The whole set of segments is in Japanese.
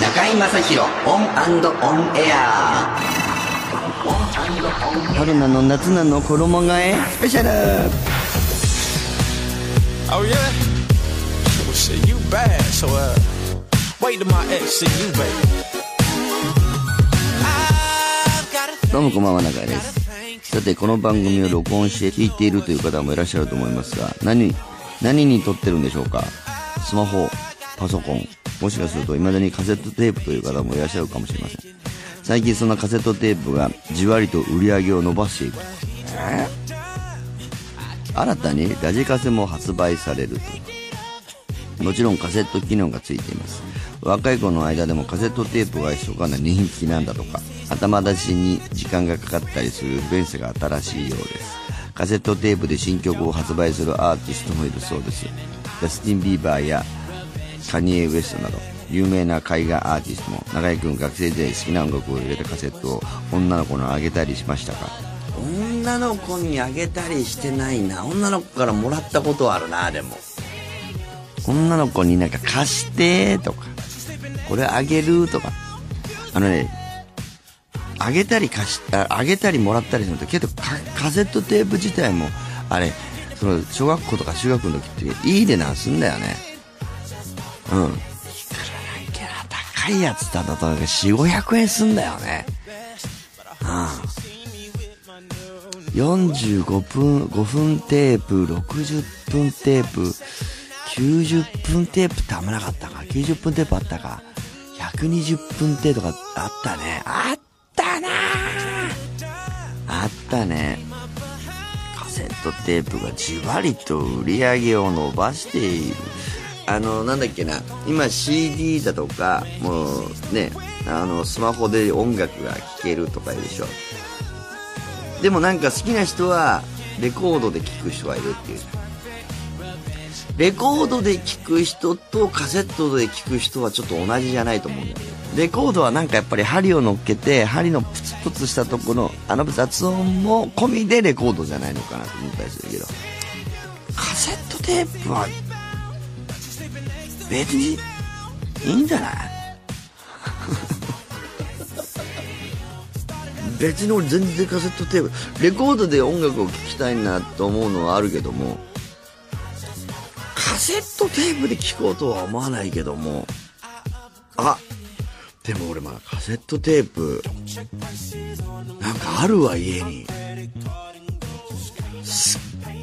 中居正広オンオンエア。春なの夏なの衣替えスペシャル。Oh yeah? Well shit, you bad, so uh wait till my ex see you, baby. I've got a どうもこんばんは中居です。さてこの番組を録音して聞いているという方もいらっしゃると思いますが何何に撮ってるんでしょうか？スマホパソコンもしかすると未だにカセットテープという方もいらっしゃるかもしれません。最近そんなカセットテープがじわりと売り上げを伸ばしていく。え新たにラジカセも発売されると。もちろんカセット機能がついています。若い子の間でもカセットテープが密かな人気なんだとか。頭出しに時間がかかったりする不便さが新しいようです。カセットテープで新曲を発売するアーティストもいるそうです。ジャスティン・ビーバーやカニエ・ウエストなど有名な海外アーティストも中居君学生時代好きな音楽を入れたカセットを女の子にあげたりしましたか？女の子にあげたりしてないな。女の子からもらったことはあるなでも。女の子になんか貸してとかこれあげるとか。あのねあげたり貸しああげたりもらったりするとけどカカセットテープ自体もあれその小学校とか中学の時っていい値段すんだよねうん。いくらなんけな高いやつだと4500円すんだよね。うん。45分5分テープ60分テープ90分テープってあんまなかったか。90分テープあったか。120分テープとかあったね。あったなあったね。カセットテープがじわりと売り上げを伸ばしている。あのなんだっけな。今 CD だとかもうねあのスマホで音楽が聴けるとか言うでしょ。でもなんか好きな人はレコードで聴く人がいるっていう。レコードで聴く人とカセットで聴く人はちょっと同じじゃないと思うんだよね。レコードはなんかやっぱり針を乗っけて針のプツプツしたところあの雑音も込みでレコードじゃないのかなと思ったりするけど。カセットテープは別にいいんじゃない？別に俺全然カセットテープレコードで音楽を聴きたいなと思うのはあるけどもカセットテープで聴こうとは思わないけどもあでも俺まだカセットテープなんかあるわ家に。すっ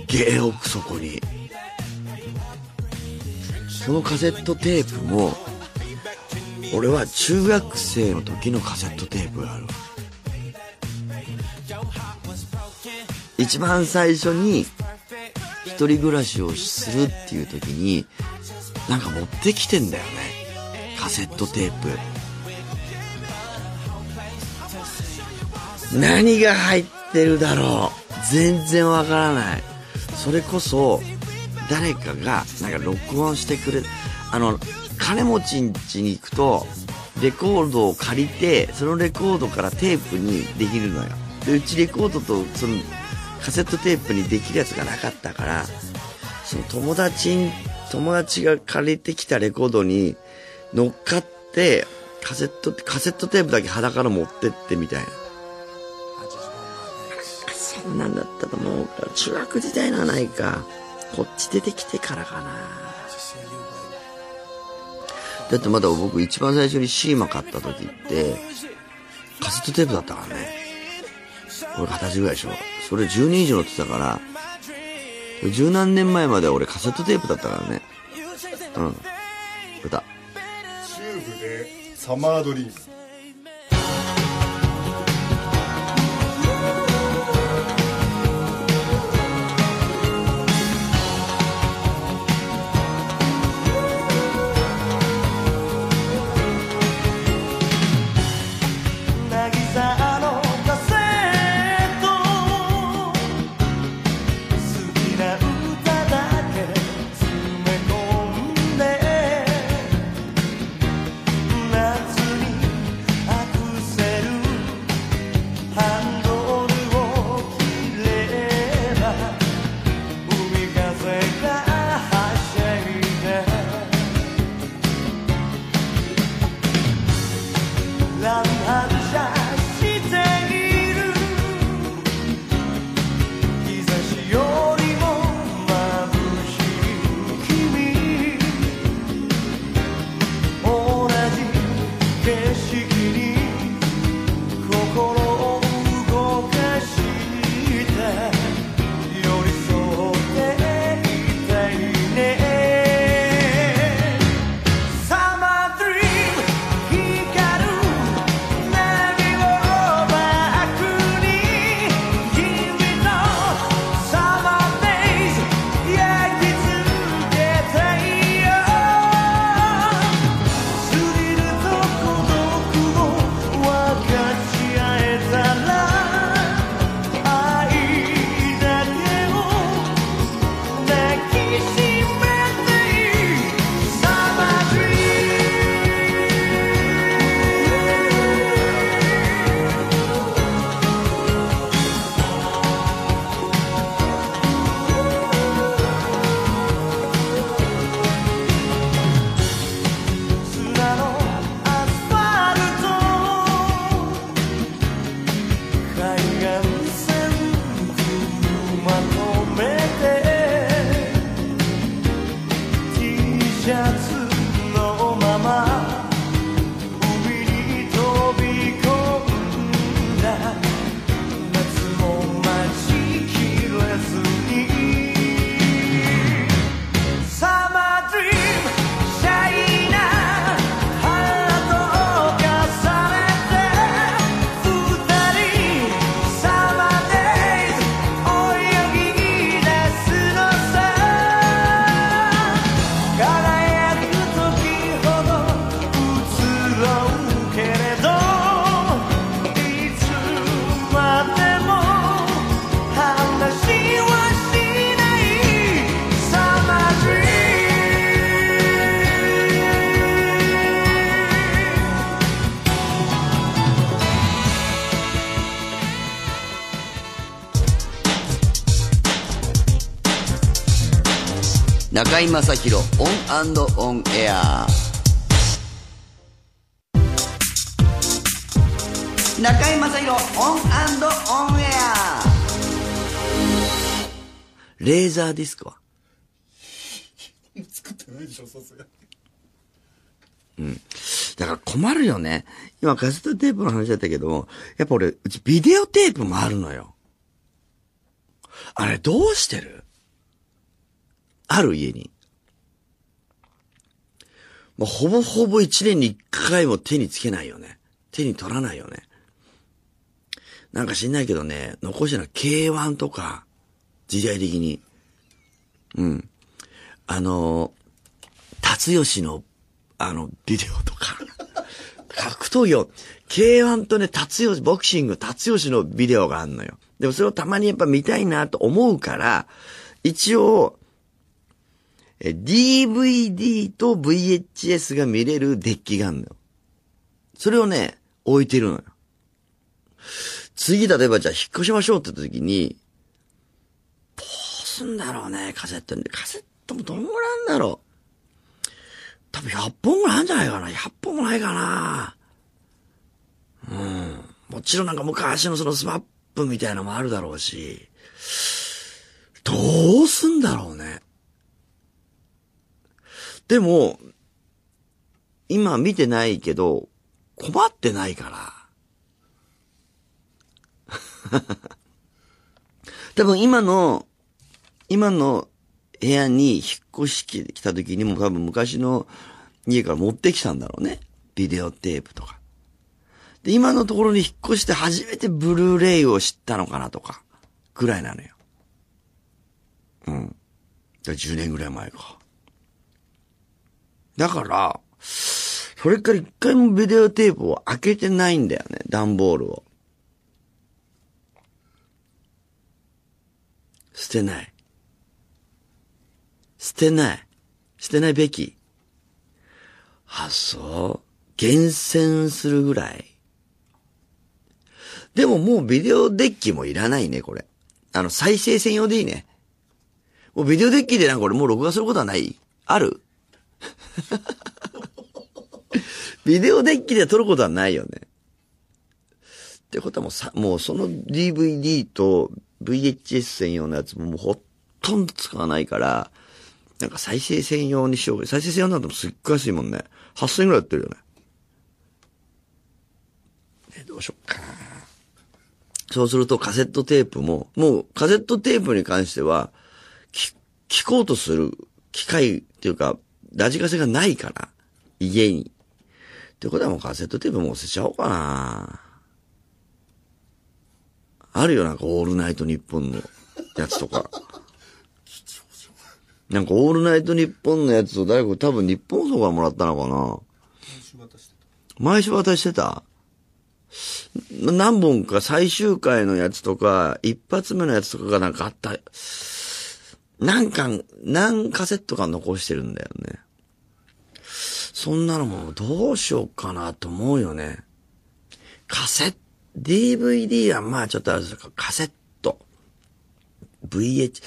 げえ奥底に。そのカセットテープも俺は中学生の時のカセットテープがある。一番最初に一人暮らしをするっていう時になんか持ってきてんだよね。カセットテープ。何が入ってるだろう。全然わからない。それこそ誰かがなんか録音してくれあの金持ちん家に行くとレコードを借りてそのレコードからテープにできるのよ。でうちレコードとそのカセットテープにできるやつがなかったからその友達に友達が借りてきたレコードに乗っかってカセットカセットテープだけ裸の持ってってみたいな。そんなんだったと思うから中学時代のはないか。こっち出てきてからかな。だってまだ僕一番最初にシーマ買った時ってカセットテープだったからね。俺二十歳ぐらいでしょ。それ10年以上乗ってたから十何年前までは俺カセットテープだったからね。うん。歌チューブでサマードリームシ中居正広オンオンエア中居正広オンオンエアレーザーディスクは？作ってないでしょ、さすがに。だから困るよね。今カセットテープの話だったけども、やっぱ俺、うちビデオテープもあるのよ。あれどうしてる？ある家に。もうほぼほぼ一年に一回も手につけないよね。手に取らないよね。なんか知んないけどね、残してるのは K1 とか、時代的に。うん。あの、達吉の、あの、ビデオとか。格闘技を、K1 とね、達吉、ボクシング、達吉のビデオがあんのよ。でもそれをたまにやっぱ見たいなと思うから、一応、え DVD と VHS が見れるデッキがあるのよ。それをね、置いてるのよ。次、例えばじゃあ引っ越しましょうって言った時に、どうすんだろうね、カセットに。カセットもどんぐらいなんだろう。多分100本ぐらいあるんじゃないかな。100本もないかな。うん。もちろんなんか昔のそのスマップみたいなのもあるだろうし、どうすんだろうね。でも、今見てないけど、困ってないから。多分今の、今の部屋に引っ越し来た時にも多分昔の家から持ってきたんだろうね。ビデオテープとか。で、今のところに引っ越して初めてブルーレイを知ったのかなとか、ぐらいなのよ。うん。だ10年ぐらい前か。だから、それから一回もビデオテープを開けてないんだよね、段ボールを。捨てない。捨てない。捨てないべき。あ、そう。厳選するぐらい。でももうビデオデッキもいらないね、これ。あの、再生専用でいいね。もうビデオデッキでなんか俺もう録画することはないある？ビデオデッキで撮ることはないよね。ってことはもうさ、もうその DVD と VHS 専用のやつももうほとんど使わないから、なんか再生専用にしよう。再生専用なんてもすっごい安いもんね。8000円ぐらいやってるよね。ねどうしよっかな。そうするとカセットテープも、もうカセットテープに関しては、き聞こうとする機会っていうか、ラジカセがないから、家に。ってことはもうカセットテープもう捨てちゃおうかな。あるよ、なんかオールナイトニッポンのやつとか。なんかオールナイトニッポンのやつを誰か多分日本放送からもらったのかな。毎週渡してた何本か最終回のやつとか、一発目のやつとかがなんかあった。何巻、何カセットか残してるんだよね。そんなのもどうしようかなと思うよね。カセット、DVD はまあちょっとあれですけど、カセット。VH、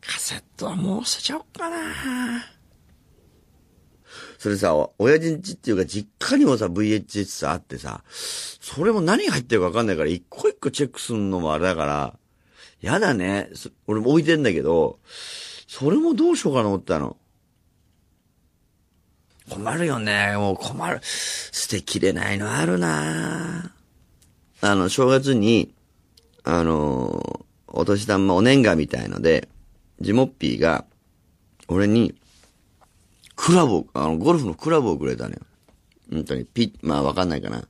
カセットはもう捨てちゃおうかな。それさ、親父んちっていうか実家にもさ、VHS あってさ、それも何が入ってるかわかんないから、一個一個チェックするのもあれだから、やだね。俺も置いてんだけど、それもどうしようかな思ったの。困るよね。もう困る。捨てきれないのあるなあの、正月に、あの、お年玉お年賀みたいので、ジモッピーが、俺に、クラブを、あの、ゴルフのクラブをくれたのよ。本当に、ピッ、まあわかんないかな。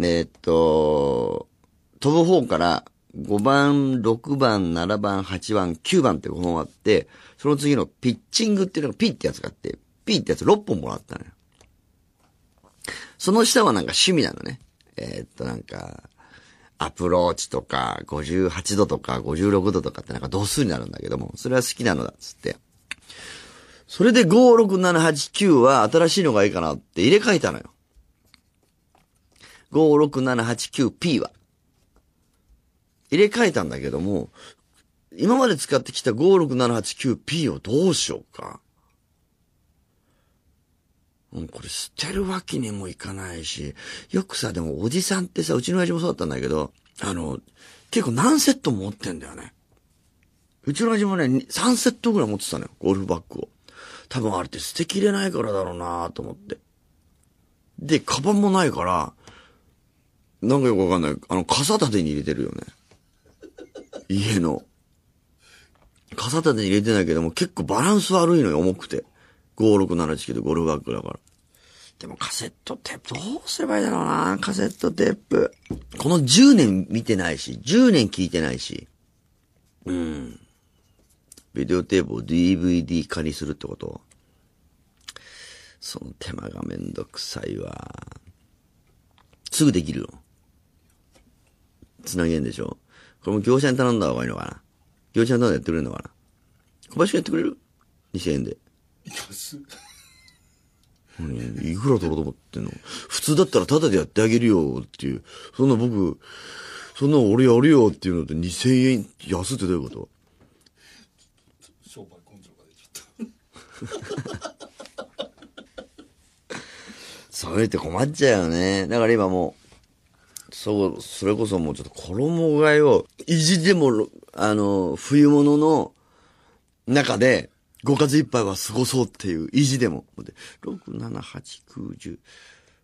えーっと、飛ぶ方から5番、6番、7番、8番、9番って5本あって、その次のピッチングっていうのがピってやつがあって、ピってやつ6本もらったのよ。その下はなんか趣味なのね。えーっとなんか、アプローチとか、58度とか、56度とかってなんか度数になるんだけども、それは好きなのだっつって。それで5、6、7、8、9は新しいのがいいかなって入れ替えたのよ。5、6、7、8、9、P は。入れ替えたんだけども、今まで使ってきた5、6、7、8、9、P をどうしようか。う、これ捨てるわけにもいかないし、よくさ、でもおじさんってさ、うちの親父もそうだったんだけど、あの、結構何セット持ってんだよね。うちの親父もね、3セットぐらい持ってたのよ、ゴルフバッグを。多分あれって捨てきれないからだろうなと思って。で、カバンもないから、なんかよくわかんない。あの、傘立てに入れてるよね。家の。傘立てに入れてないけども、結構バランス悪いのよ、重くて。5679でゴルフバッグだから。でもカセットテープどうすればいいだろうなカセットテープ。この10年見てないし、10年聞いてないし。うん。ビデオテープを DVD 化にするってことその手間がめんどくさいわ。すぐできるよ。つなげんでしょこれも業者に頼んだ方がいいのかな？業者に頼んでやってくれるのかな？小林くんやってくれる ?2000 円で。安っいくら取ろうと思ってんの？普通だったらタダでやってあげるよっていう。そんな僕、そんな俺やるよっていうので2000円安ってどういうこと？商売根性が出ちゃった そうやって困っちゃうよね。だから今もう、そう、それこそもうちょっと衣替えを、意地でも、あの、冬物の中で、5月いっぱいは過ごそうっていう意地でも。で6、7、8、9、10。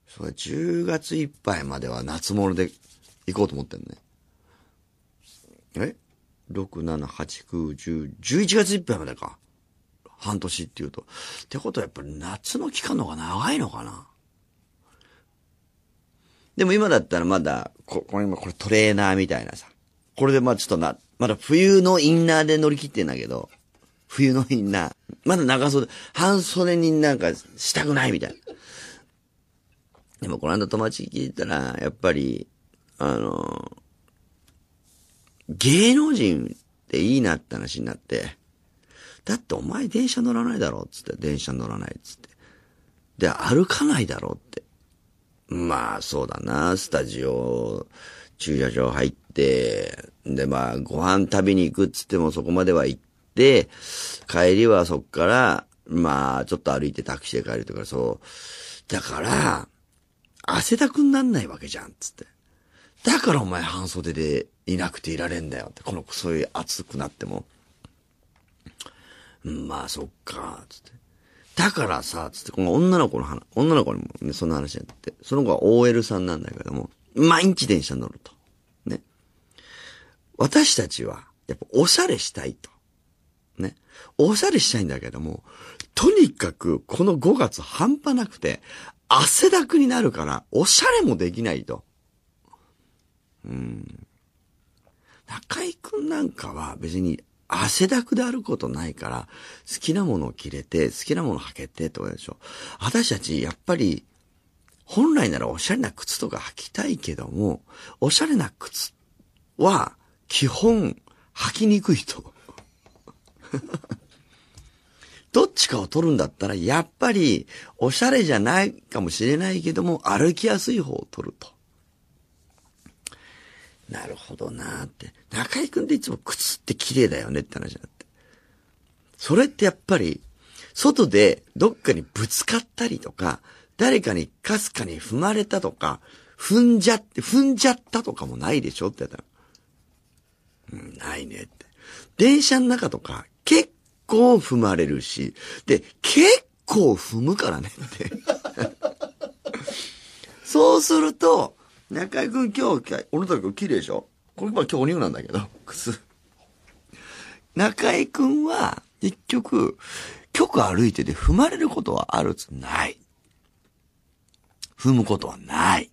それ10月いっぱいまでは夏物で行こうと思ってんね。え ?6、7、8、9、10、11月いっぱいまでか。半年っていうと。ってことはやっぱり夏の期間の方が長いのかな？でも今だったらまだ、こ、これ今これトレーナーみたいなさ。これでまあちょっとな、まだ冬のインナーで乗り切ってんだけど、冬のインナー。まだ長袖、半袖になんかしたくないみたいな。でもこの間友達聞いたら、やっぱり、あの、芸能人っていいなって話になって、だってお前電車乗らないだろっつって、電車乗らないっつって。で、歩かないだろって。まあ、そうだな。スタジオ、駐車場入って、で、まあ、ご飯食べに行くっつってもそこまでは行って、帰りはそっから、まあ、ちょっと歩いてタクシーで帰るとか、そう。だから、汗だくになんないわけじゃん、つって。だからお前半袖でいなくていられんだよって。この、そういう暑くなっても。まあ、そっか、つって。だからさ、つって、この女の子の話、女の子にもね、そんな話やって。その子は OL さんなんだけども、毎日電車乗ると。ね。私たちは、やっぱおしゃれしたいと。ね。おしゃれしたいんだけども、とにかく、この5月半端なくて、汗だくになるから、おしゃれもできないと。うん。中井くんなんかは別に汗だくであることないから、好きなものを着れて、好きなものを履けてってことでしょ。私たち、やっぱり、本来ならおしゃれな靴とか履きたいけども、おしゃれな靴は、基本、履きにくいと。どっちかを取るんだったら、やっぱり、おしゃれじゃないかもしれないけども、歩きやすい方を取ると。なるほどなーって。中井くんっていつも靴って綺麗だよねって話になって。それってやっぱり、外でどっかにぶつかったりとか、誰かにかすかに踏まれたとか、踏んじゃって、踏んじゃったとかもないでしょって言ったら。うん、ないねって。電車の中とか、結構踏まれるし、で、結構踏むからねって。そうすると、中居君今日、俺たち綺麗でしょ？これ今日お肉なんだけど、靴。中居君は、結局、局歩いてて踏まれることはあるつない。踏むことはない。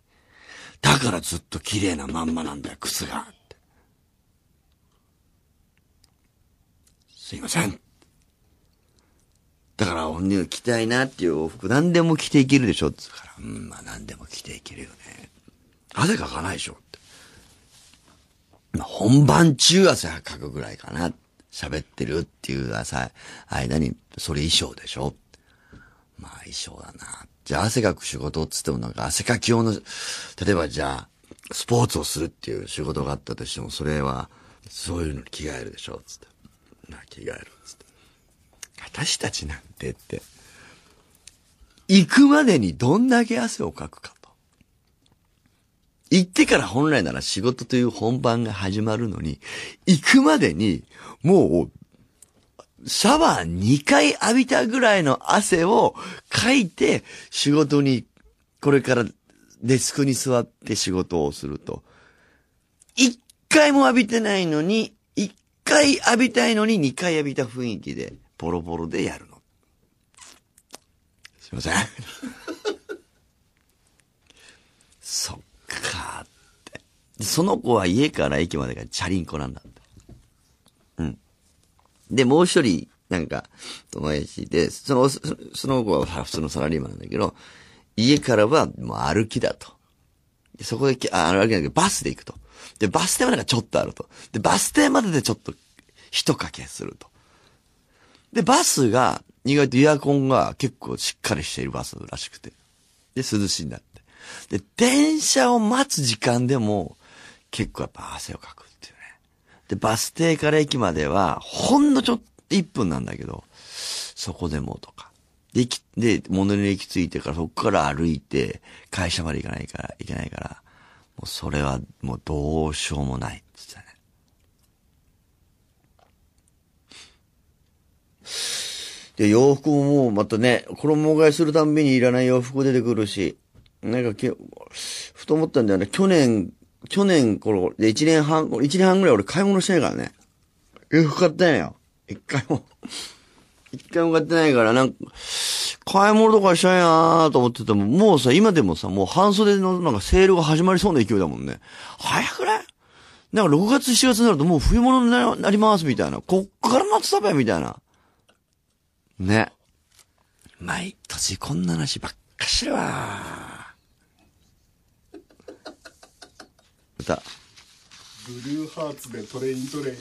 だからずっと綺麗なまんまなんだよ、靴が。すいません。だから、本人は着たいなっていう洋服何でも着ていけるでしょって言うから、うん、まあ何でも着ていけるよね。汗かかないでしょって。本番中汗かくぐらいかな。喋ってるっていうさ、間に、それ衣装でしょまあ衣装だな。じゃあ汗かく仕事っつってもなんか汗かき用の、例えばじゃあ、スポーツをするっていう仕事があったとしても、それは、そういうのに着替えるでしょつって。な着替えるつって。私たちなんてって、行くまでにどんだけ汗をかくかと。行ってから本来なら仕事という本番が始まるのに、行くまでに、もう、シャワー2回浴びたぐらいの汗をかいて、仕事に、これからデスクに座って仕事をすると、1回も浴びてないのに、1回浴びたいのに2回浴びた雰囲気で、ボロボロでやるの。すいません。そっ。その子は家から駅までがチャリンコなんだって。うん。で、もう一人、なんか、友達で、その、そその子は普通のサラリーマンなんだけど、家からはもう歩きだと。でそこでき、あ、歩きだけど、バスで行くと。で、バス停までがちょっとあると。で、バス停まででちょっと、一かけすると。で、バスが、意外とエアコンが結構しっかりしているバスらしくて。で、涼しいんだって。で、電車を待つ時間でも、結構やっぱ汗をかくっていうね。で、バス停から駅までは、ほんのちょっと1分なんだけど、そこでもとか。で、駅で、モノレール駅着いてからそこから歩いて、会社まで行かないから、行けないから、もうそれはもうどうしようもないって言ってたね。で、洋服ももうまたね、衣替えするたんびにいらない洋服出てくるし、なんかけ、ふと思ったんだよね。去年、去年頃、で1年半、1年半ぐらい俺買い物してないからね。洋服買ってないよ。一回も。一回も買ってないから、なんか、買い物とかしたいなーと思ってても、もうさ、今でもさ、もう半袖のなんかセールが始まりそうな勢いだもんね。早くないなんか6月7月になるともう冬物になりますみたいな。こっから夏だべみたいな。ね。毎年こんな話ばっかしるわ。歌。ブルーハーツでトレイントレイン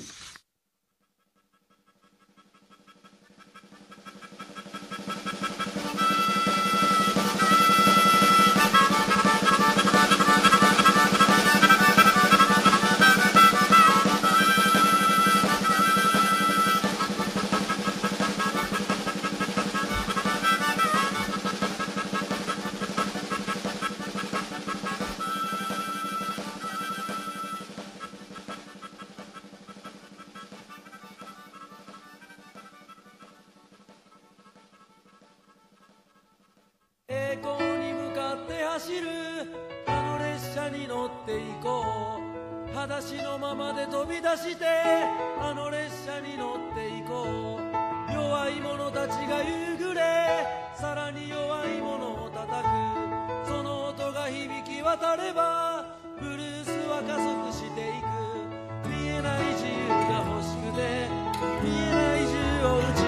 走る。あの列車に乗っていこう。裸足のままで飛び出してあの列車に乗っていこう。弱い者たちが夕暮れさらに弱い者を叩く。その音が響き渡ればブルースは加速していく。見えない自由が欲しくて見えない銃を撃ち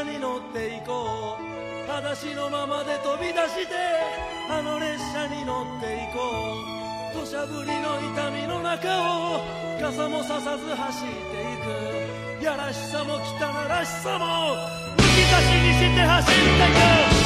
車に乗っていこう。裸足のままで飛び出してあの列車に乗っていこう。土砂降りの痛みの中を傘もささず走っていく。やらしさも汚らしさもむき出しにして走っていく。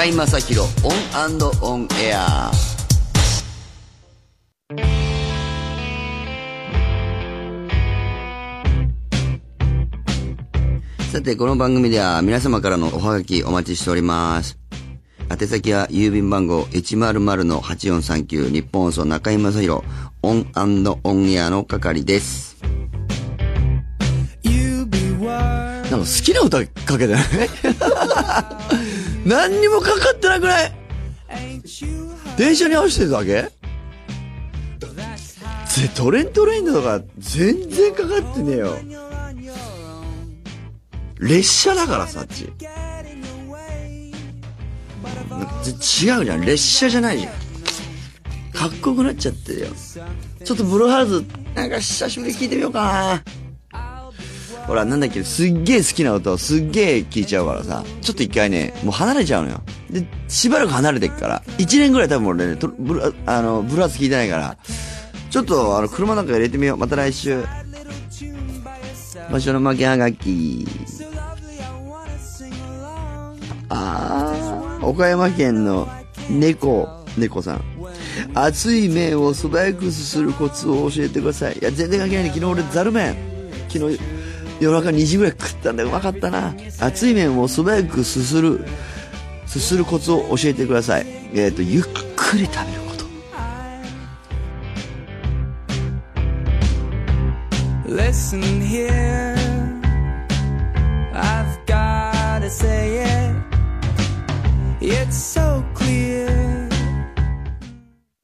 中居正広オンオンエアさて、この番組では皆様からのおはがきお待ちしております。宛先は郵便番号100-8439ニッポン放送中居正広オンオンエアの係です。なんか好きな歌かけてない？何にもかかってなくない？電車に合わせてるだけ？ぜトレントレインとか全然かかってねえよ。列車だからさっち。違うじゃん。列車じゃないじゃん。かっこよくなっちゃってるよ。ちょっとブルーハーズなんか久しぶり聞いてみようかな。ほら、なんだっけ、すっげえ好きな歌をすっげえ聴いちゃうからさ、ちょっと一回ね、もう離れちゃうのよ。で、しばらく離れてっから、一年ぐらい多分俺ね、とブルあの、ブルーハーツ聴いてないから、ちょっとあの、車の中入れてみよう。また来週。場所の負けはがき。あー、岡山県の猫、猫さん。熱い麺を素早くすするコツを教えてください。いや、全然関係ないね。昨日俺ザル麺。昨日、夜中2時ぐらい食ったんだ。うまかったな。熱い麺を素早くすするすするコツを教えてください。えっ、とゆっくり食べること。Listen